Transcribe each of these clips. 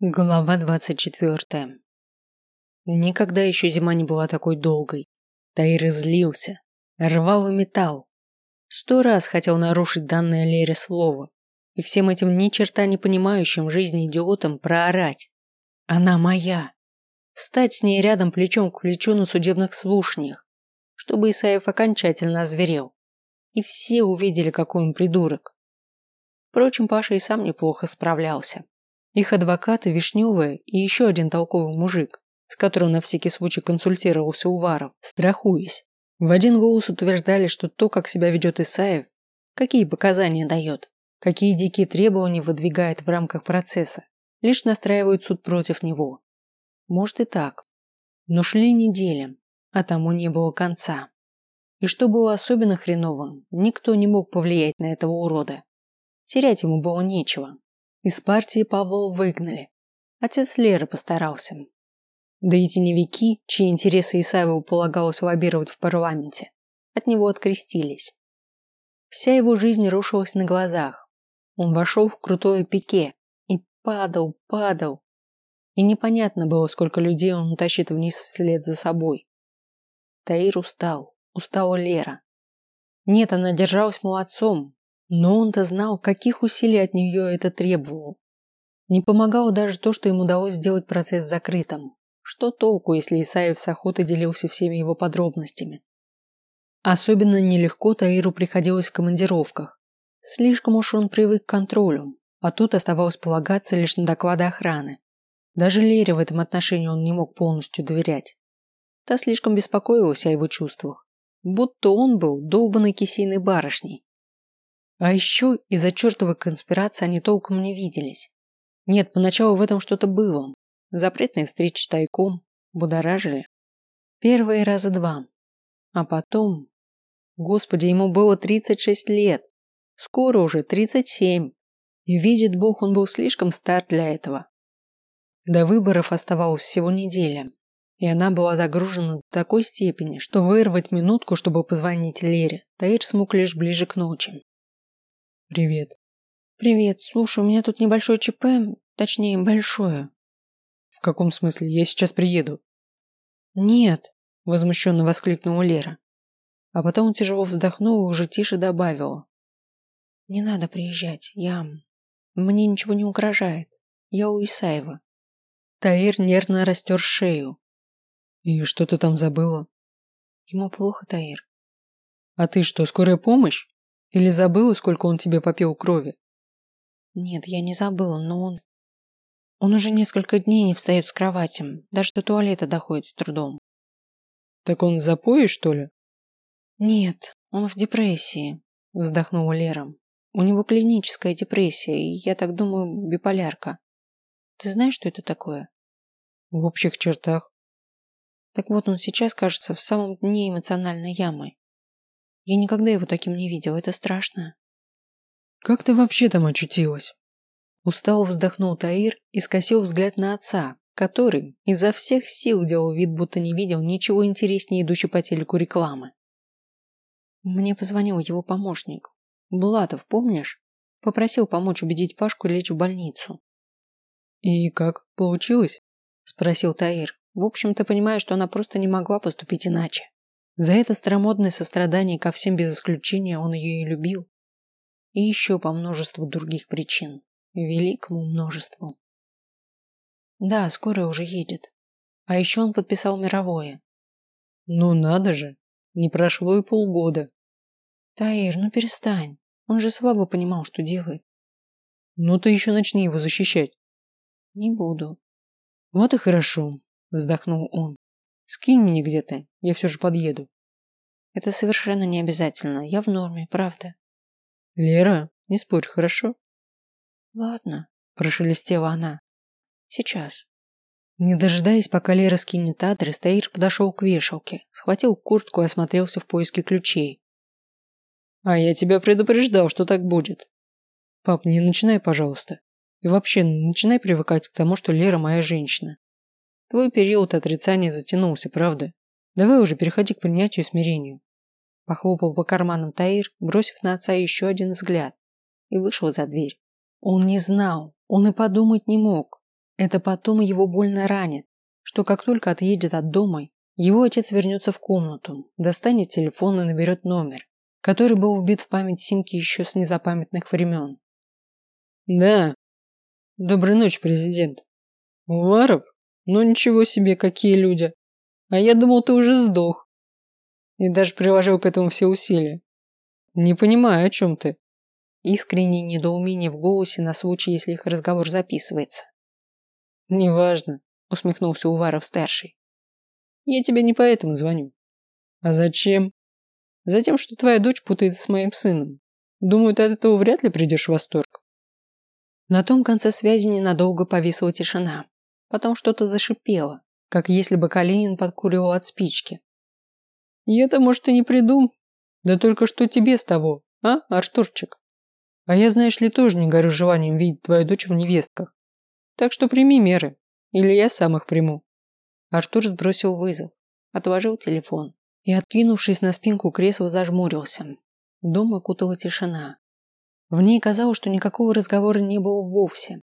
Глава двадцать четвертая. Никогда еще зима не была такой долгой. Таир злился, рвал и металл. Сто раз хотел нарушить данное Лере слово и всем этим ни черта не понимающим жизни идиотам проорать. Она моя. Встать с ней рядом плечом к плечу на судебных слушаниях, чтобы Исаев окончательно озверел. И все увидели, какой он придурок. Впрочем, Паша и сам неплохо справлялся. Их адвокаты Вишневая и еще один толковый мужик, с которым на всякий случай консультировался Уваров, страхуясь, в один голос утверждали, что то, как себя ведет Исаев, какие показания дает, какие дикие требования выдвигает в рамках процесса, лишь настраивают суд против него. Может и так. Но шли недели, а тому не было конца. И что было особенно хреново, никто не мог повлиять на этого урода. Терять ему было нечего. Из партии Павла выгнали. Отец Леры постарался. Да и теневики, чьи интересы Исаеву полагалось лоббировать в парламенте, от него открестились. Вся его жизнь рушилась на глазах. Он вошел в крутое пике и падал, падал. И непонятно было, сколько людей он утащит вниз вслед за собой. Таир устал, устала Лера. Нет, она держалась молодцом, но он-то знал, каких усилий от нее это требовало. Не помогало даже то, что ему удалось сделать процесс закрытым. Что толку, если Исаев с охотой делился всеми его подробностями? Особенно нелегко Таиру приходилось в командировках. Слишком уж он привык к контролю, а тут оставалось полагаться лишь на доклады охраны. Даже Лере в этом отношении он не мог полностью доверять. Та слишком беспокоилась о его чувствах, будто он был долбанной кисейной барышней, а еще из-за чертовой конспирации они толком не виделись. Нет, поначалу в этом что-то было. Запретные встречи тайком будоражили. Первые раза два. А потом... Господи, ему было 36 лет. Скоро уже 37. И видит Бог, он был слишком стар для этого. До выборов оставалось всего неделя. И она была загружена до такой степени, что вырвать минутку, чтобы позвонить Лере, Таир смог лишь ближе к ночи. Привет. Привет. Слушай, у меня тут небольшое ЧП, точнее, большое. В каком смысле? Я сейчас приеду. Нет, возмущенно воскликнула Лера. А потом тяжело вздохнула и уже тише добавила. Не надо приезжать. Я... Мне ничего не угрожает. Я у Исаева. Таир нервно растер шею. И что ты там забыла? Ему плохо, Таир. А ты что, скорая помощь? Или забыла, сколько он тебе попил крови? Нет, я не забыла, но он... Он уже несколько дней не встает с кровати, даже до туалета доходит с трудом. Так он в запое, что ли? Нет, он в депрессии, вздохнула Лера. У него клиническая депрессия, и, я так думаю, биполярка. Ты знаешь, что это такое? В общих чертах. Так вот, он сейчас, кажется, в самом дне эмоциональной ямы. Я никогда его таким не видел, это страшно. Как ты вообще там очутилась? Устало вздохнул Таир и скосил взгляд на отца, который изо всех сил делал вид, будто не видел ничего интереснее идущей по телеку рекламы. Мне позвонил его помощник. Булатов, помнишь? Попросил помочь убедить Пашку лечь в больницу. И как, получилось? Спросил Таир. В общем, ты понимаешь, что она просто не могла поступить иначе. За это старомодное сострадание ко всем без исключения он ее и любил. И еще по множеству других причин. Великому множеству. Да, скоро уже едет. А еще он подписал мировое. Ну надо же. Не прошло и полгода. Таир, ну перестань. Он же слабо понимал, что делает. Ну ты еще начни его защищать. Не буду. Вот и хорошо, вздохнул он. Скинь меня где-то, я все же подъеду. Это совершенно не обязательно. Я в норме, правда. Лера, не спорь, хорошо? Ладно, прошелестела она. Сейчас. Не дожидаясь, пока Лера скинет адрес, Таир подошел к вешалке, схватил куртку и осмотрелся в поиске ключей. А я тебя предупреждал, что так будет. Пап, не начинай, пожалуйста. И вообще, начинай привыкать к тому, что Лера моя женщина. Твой период отрицания затянулся, правда? Давай уже переходи к принятию и смирению. Похлопал по карманам Таир, бросив на отца еще один взгляд, и вышел за дверь. Он не знал, он и подумать не мог. Это потом его больно ранит, что как только отъедет от дома, его отец вернется в комнату, достанет телефон и наберет номер, который был вбит в память Симки еще с незапамятных времен. Да. Доброй ночи, президент. Уваров? Ну ничего себе, какие люди. А я думал, ты уже сдох. И даже приложил к этому все усилия. Не понимаю, о чем ты. Искреннее недоумение в голосе на случай, если их разговор записывается. Неважно, усмехнулся Уваров-старший. Я тебе не поэтому звоню. А зачем? Затем, что твоя дочь путается с моим сыном. Думаю, ты от этого вряд ли придешь в восторг. На том конце связи ненадолго повисла тишина. Потом что-то зашипело, как если бы Калинин подкуривал от спички. Я-то, может, и не приду. Да только что тебе с того, а, Артурчик? А я, знаешь ли, тоже не горю желанием видеть твою дочь в невестках. Так что прими меры, или я сам их приму. Артур сбросил вызов, отложил телефон и, откинувшись на спинку кресла, зажмурился. Дом окутала тишина. В ней казалось, что никакого разговора не было вовсе.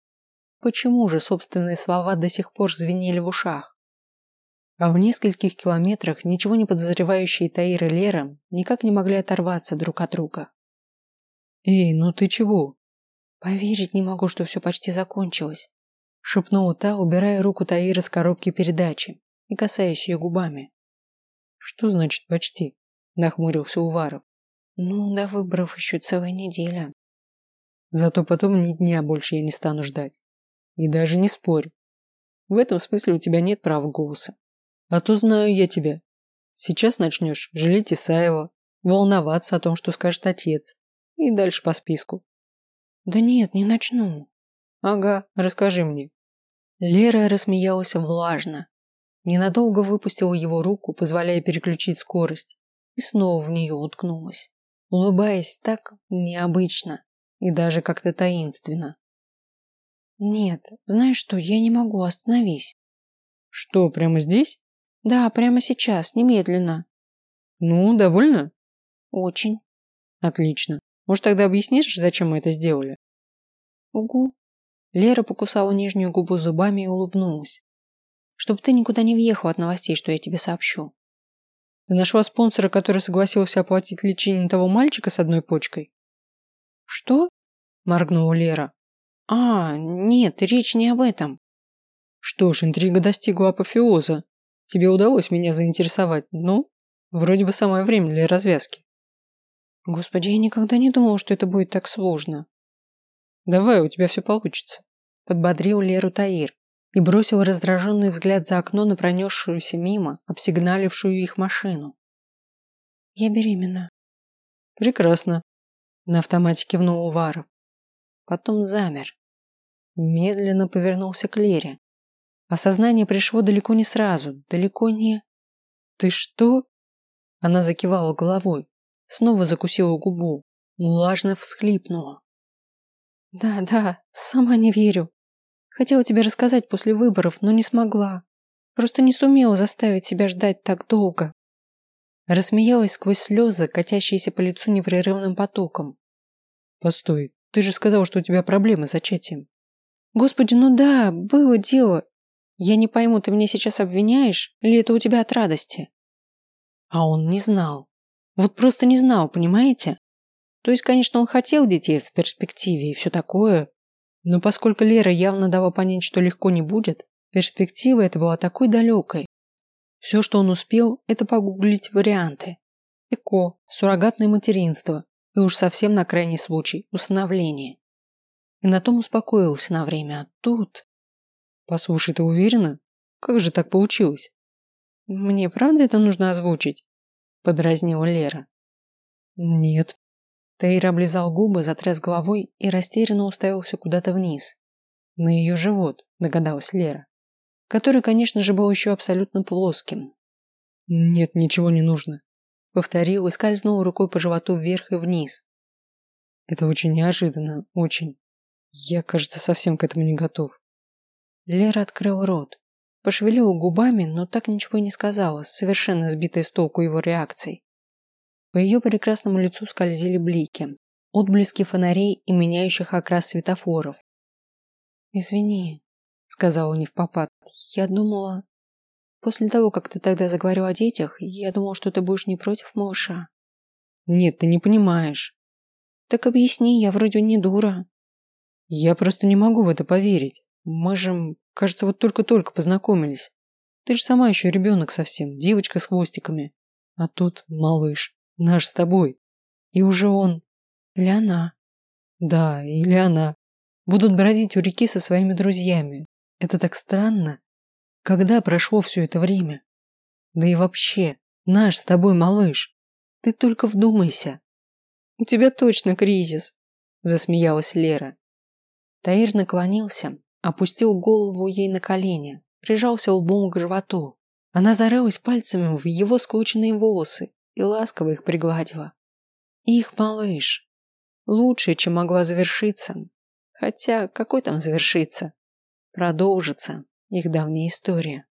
Почему же собственные слова до сих пор звенели в ушах? А в нескольких километрах ничего не подозревающие Таир и Лера никак не могли оторваться друг от друга. «Эй, ну ты чего?» «Поверить не могу, что все почти закончилось», шепнула та, убирая руку Таира с коробки передачи и касаясь ее губами. «Что значит почти?» нахмурился Уваров. «Ну, до выборов еще целая неделя». Зато потом ни дня больше я не стану ждать. И даже не спорь. В этом смысле у тебя нет права голоса. А то знаю я тебя. Сейчас начнешь жалеть Исаева, волноваться о том, что скажет отец. И дальше по списку. Да нет, не начну. Ага, расскажи мне. Лера рассмеялась влажно. Ненадолго выпустила его руку, позволяя переключить скорость, и снова в нее уткнулась, улыбаясь так необычно, и даже как-то таинственно. Нет, знаешь что, я не могу, остановись. Что, прямо здесь? Да, прямо сейчас, немедленно. Ну, довольно? Очень. Отлично. Может, тогда объяснишь, зачем мы это сделали? Угу. Лера покусала нижнюю губу зубами и улыбнулась. Чтобы ты никуда не въехал от новостей, что я тебе сообщу. Ты нашла спонсора, который согласился оплатить лечение того мальчика с одной почкой? Что? Моргнула Лера. А, нет, речь не об этом. Что ж, интрига достигла апофеоза. Тебе удалось меня заинтересовать, ну, вроде бы самое время для развязки. Господи, я никогда не думала, что это будет так сложно. Давай, у тебя все получится. Подбодрил Леру Таир и бросил раздраженный взгляд за окно на пронесшуюся мимо, обсигналившую их машину. Я беременна. Прекрасно. На автомате кивнул Уваров. Потом замер. Медленно повернулся к Лере. Осознание пришло далеко не сразу, далеко не... «Ты что?» Она закивала головой, снова закусила губу, влажно всхлипнула. «Да, да, сама не верю. Хотела тебе рассказать после выборов, но не смогла. Просто не сумела заставить себя ждать так долго. Рассмеялась сквозь слезы, катящиеся по лицу непрерывным потоком. Постой, ты же сказал, что у тебя проблемы с зачатием. Господи, ну да, было дело. Я не пойму, ты меня сейчас обвиняешь, или это у тебя от радости? А он не знал. Вот просто не знал, понимаете? То есть, конечно, он хотел детей в перспективе и все такое. Но поскольку Лера явно дала понять, что легко не будет, перспектива эта была такой далекой, все, что он успел, это погуглить варианты. ЭКО, суррогатное материнство и уж совсем на крайний случай усыновление. И на том успокоился на время, а тут... Послушай, ты уверена? Как же так получилось? Мне правда это нужно озвучить? Подразнила Лера. Нет. Таир облизал губы, затряс головой и растерянно уставился куда-то вниз. На ее живот, догадалась Лера который, конечно же, был еще абсолютно плоским. «Нет, ничего не нужно», — повторил и скользнул рукой по животу вверх и вниз. «Это очень неожиданно, очень. Я, кажется, совсем к этому не готов». Лера открыл рот, пошевелила губами, но так ничего и не сказала, совершенно сбитая с толку его реакцией. По ее прекрасному лицу скользили блики, отблески фонарей и меняющих окрас светофоров. «Извини», сказала не в попад. Я думала... После того, как ты тогда заговорил о детях, я думала, что ты будешь не против малыша. Нет, ты не понимаешь. Так объясни, я вроде не дура. Я просто не могу в это поверить. Мы же, кажется, вот только-только познакомились. Ты же сама еще ребенок совсем, девочка с хвостиками. А тут малыш, наш с тобой. И уже он... Или она. Да, или она. Будут бродить у реки со своими друзьями. Это так странно. Когда прошло все это время? Да и вообще, наш с тобой малыш. Ты только вдумайся. У тебя точно кризис, засмеялась Лера. Таир наклонился, опустил голову ей на колени, прижался лбом к животу. Она зарылась пальцами в его скрученные волосы и ласково их пригладила. Их малыш. Лучше, чем могла завершиться. Хотя, какой там завершиться? Продолжится их давняя история.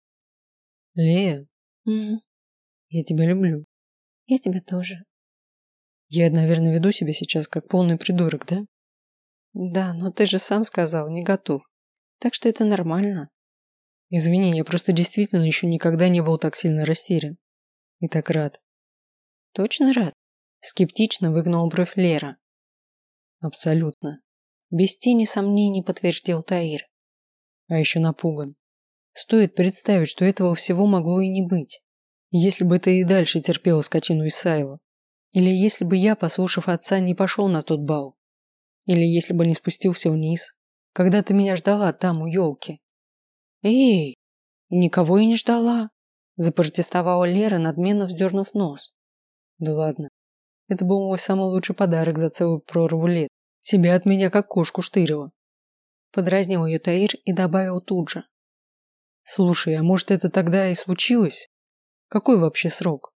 Лея, М я тебя люблю. я тебя тоже. Я, наверное, веду себя сейчас как полный придурок, да? Да, но ты же сам сказал, не готов. Так что это нормально. Извини, я просто действительно еще никогда не был так сильно растерян. И так рад. Точно рад? Скептично выгнал бровь Лера. Абсолютно. Без тени сомнений подтвердил Таир. А еще напуган. Стоит представить, что этого всего могло и не быть. Если бы ты и дальше терпела скотину Исаева. Или если бы я, послушав отца, не пошел на тот бал. Или если бы не спустился вниз, когда ты меня ждала там у елки. Эй, и никого я не ждала. Запротестовала Лера, надменно вздернув нос. Да ладно. Это был мой самый лучший подарок за целую прорву лет. Тебя от меня как кошку штырило. Подразнил ее Таир и добавил тут же. Слушай, а может это тогда и случилось? Какой вообще срок?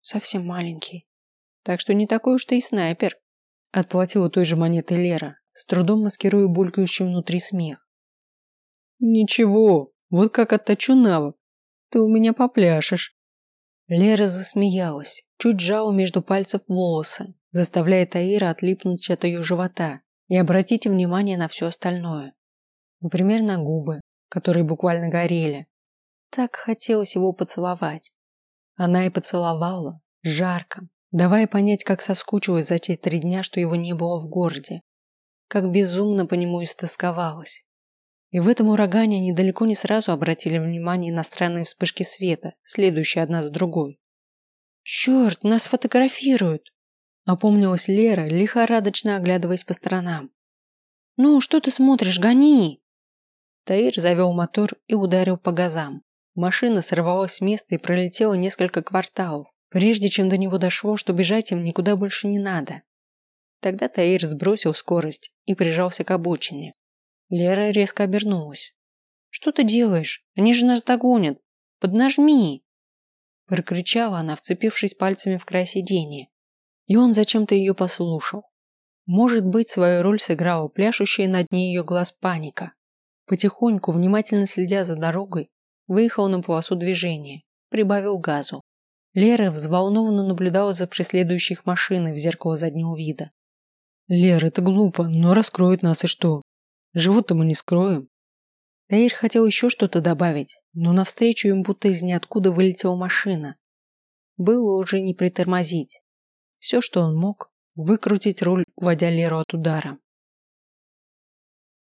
Совсем маленький. Так что не такой уж ты и снайпер. Отплатила той же монетой Лера, с трудом маскируя булькающий внутри смех. Ничего, вот как отточу навык. Ты у меня попляшешь. Лера засмеялась, чуть жала между пальцев волосы, заставляя Таира отлипнуть от ее живота и обратить внимание на все остальное. Например, на губы, которые буквально горели. Так хотелось его поцеловать. Она и поцеловала, жарко, давая понять, как соскучилась за те три дня, что его не было в городе, как безумно по нему истосковалась. И в этом урагане они далеко не сразу обратили внимание на странные вспышки света, следующие одна за другой. «Черт, нас фотографируют!» Опомнилась Лера, лихорадочно оглядываясь по сторонам. «Ну, что ты смотришь? Гони!» Таир завел мотор и ударил по газам. Машина сорвалась с места и пролетела несколько кварталов, прежде чем до него дошло, что бежать им никуда больше не надо. Тогда Таир сбросил скорость и прижался к обочине. Лера резко обернулась. «Что ты делаешь? Они же нас догонят! Поднажми!» Прокричала она, вцепившись пальцами в край сиденья. И он зачем-то ее послушал. Может быть, свою роль сыграла пляшущая на дне ее глаз паника. Потихоньку, внимательно следя за дорогой, выехал на полосу движения, прибавил газу. Лера взволнованно наблюдала за преследующей их машиной в зеркало заднего вида. Лера, это глупо, но раскроют нас и что? Живут-то мы не скроем. Таир хотел еще что-то добавить, но навстречу им будто из ниоткуда вылетела машина. Было уже не притормозить. Все, что он мог, выкрутить руль, уводя Леру от удара.